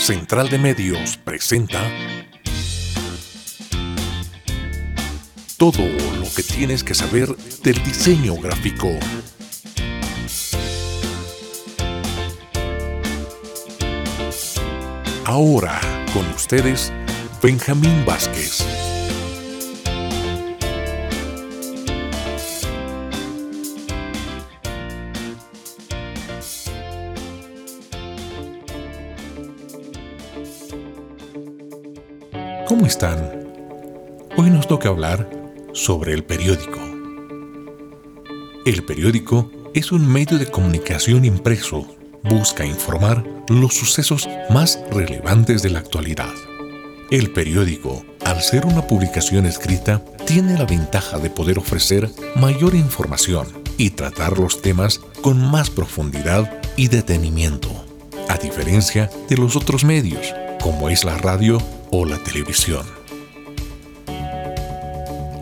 Central de Medios presenta todo lo que tienes que saber del diseño gráfico. Ahora con ustedes, Benjamín Vázquez. ¿Cómo están? Hoy nos toca hablar sobre el periódico. El periódico es un medio de comunicación impreso. Busca informar los sucesos más relevantes de la actualidad. El periódico, al ser una publicación escrita, tiene la ventaja de poder ofrecer mayor información y tratar los temas con más profundidad y detenimiento, a diferencia de los otros medios, como es la radio o la televisión.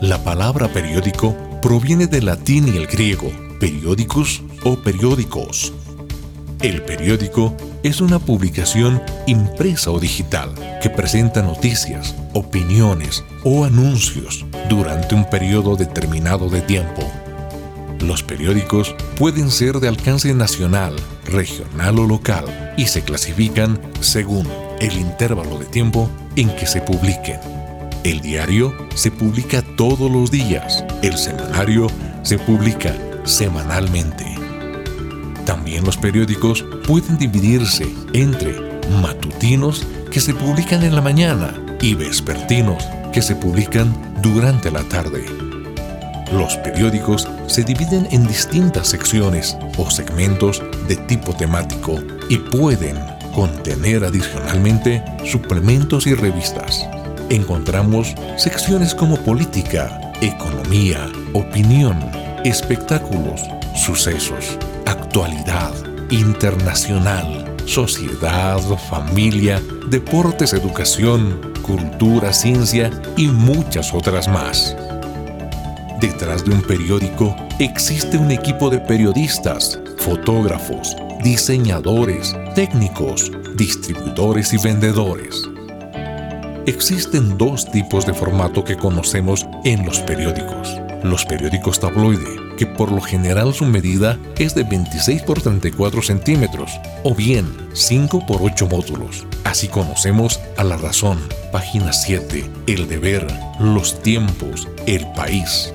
La palabra periódico proviene del latín y el griego, periódicos o periódicos. El periódico es una publicación impresa o digital que presenta noticias, opiniones o anuncios durante un periodo determinado de tiempo. Los periódicos pueden ser de alcance nacional, regional o local y se clasifican según el intervalo de tiempo en que se publiquen. El diario se publica todos los días, el semanario se publica semanalmente. También los periódicos pueden dividirse entre matutinos que se publican en la mañana y vespertinos que se publican durante la tarde. Los periódicos se dividen en distintas secciones o segmentos de tipo temático y pueden contener adicionalmente suplementos y revistas. Encontramos secciones como política, economía, opinión, espectáculos, sucesos, actualidad, internacional, sociedad, familia, deportes, educación, cultura, ciencia y muchas otras más. Detrás de un periódico existe un equipo de periodistas, fotógrafos, diseñadores, técnicos, distribuidores y vendedores. Existen dos tipos de formato que conocemos en los periódicos. Los periódicos tabloide, que por lo general su medida es de 26 por 34 centímetros, o bien 5 por 8 módulos. Así conocemos a La Razón, página 7, El Deber, Los Tiempos, El País,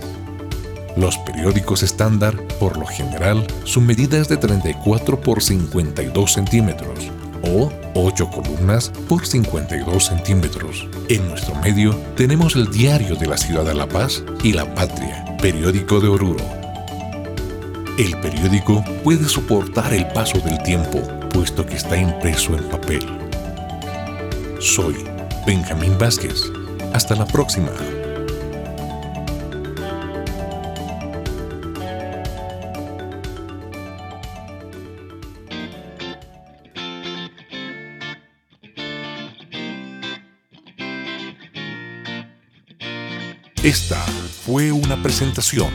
los periódicos estándar, por lo general, su medida es de 34 por 52 centímetros o 8 columnas por 52 centímetros. En nuestro medio tenemos el Diario de la Ciudad de La Paz y La Patria, periódico de Oruro. El periódico puede soportar el paso del tiempo, puesto que está impreso en papel. Soy Benjamín Vázquez. Hasta la próxima. Esta fue una presentación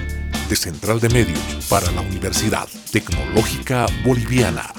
de Central de Medios para la Universidad Tecnológica Boliviana.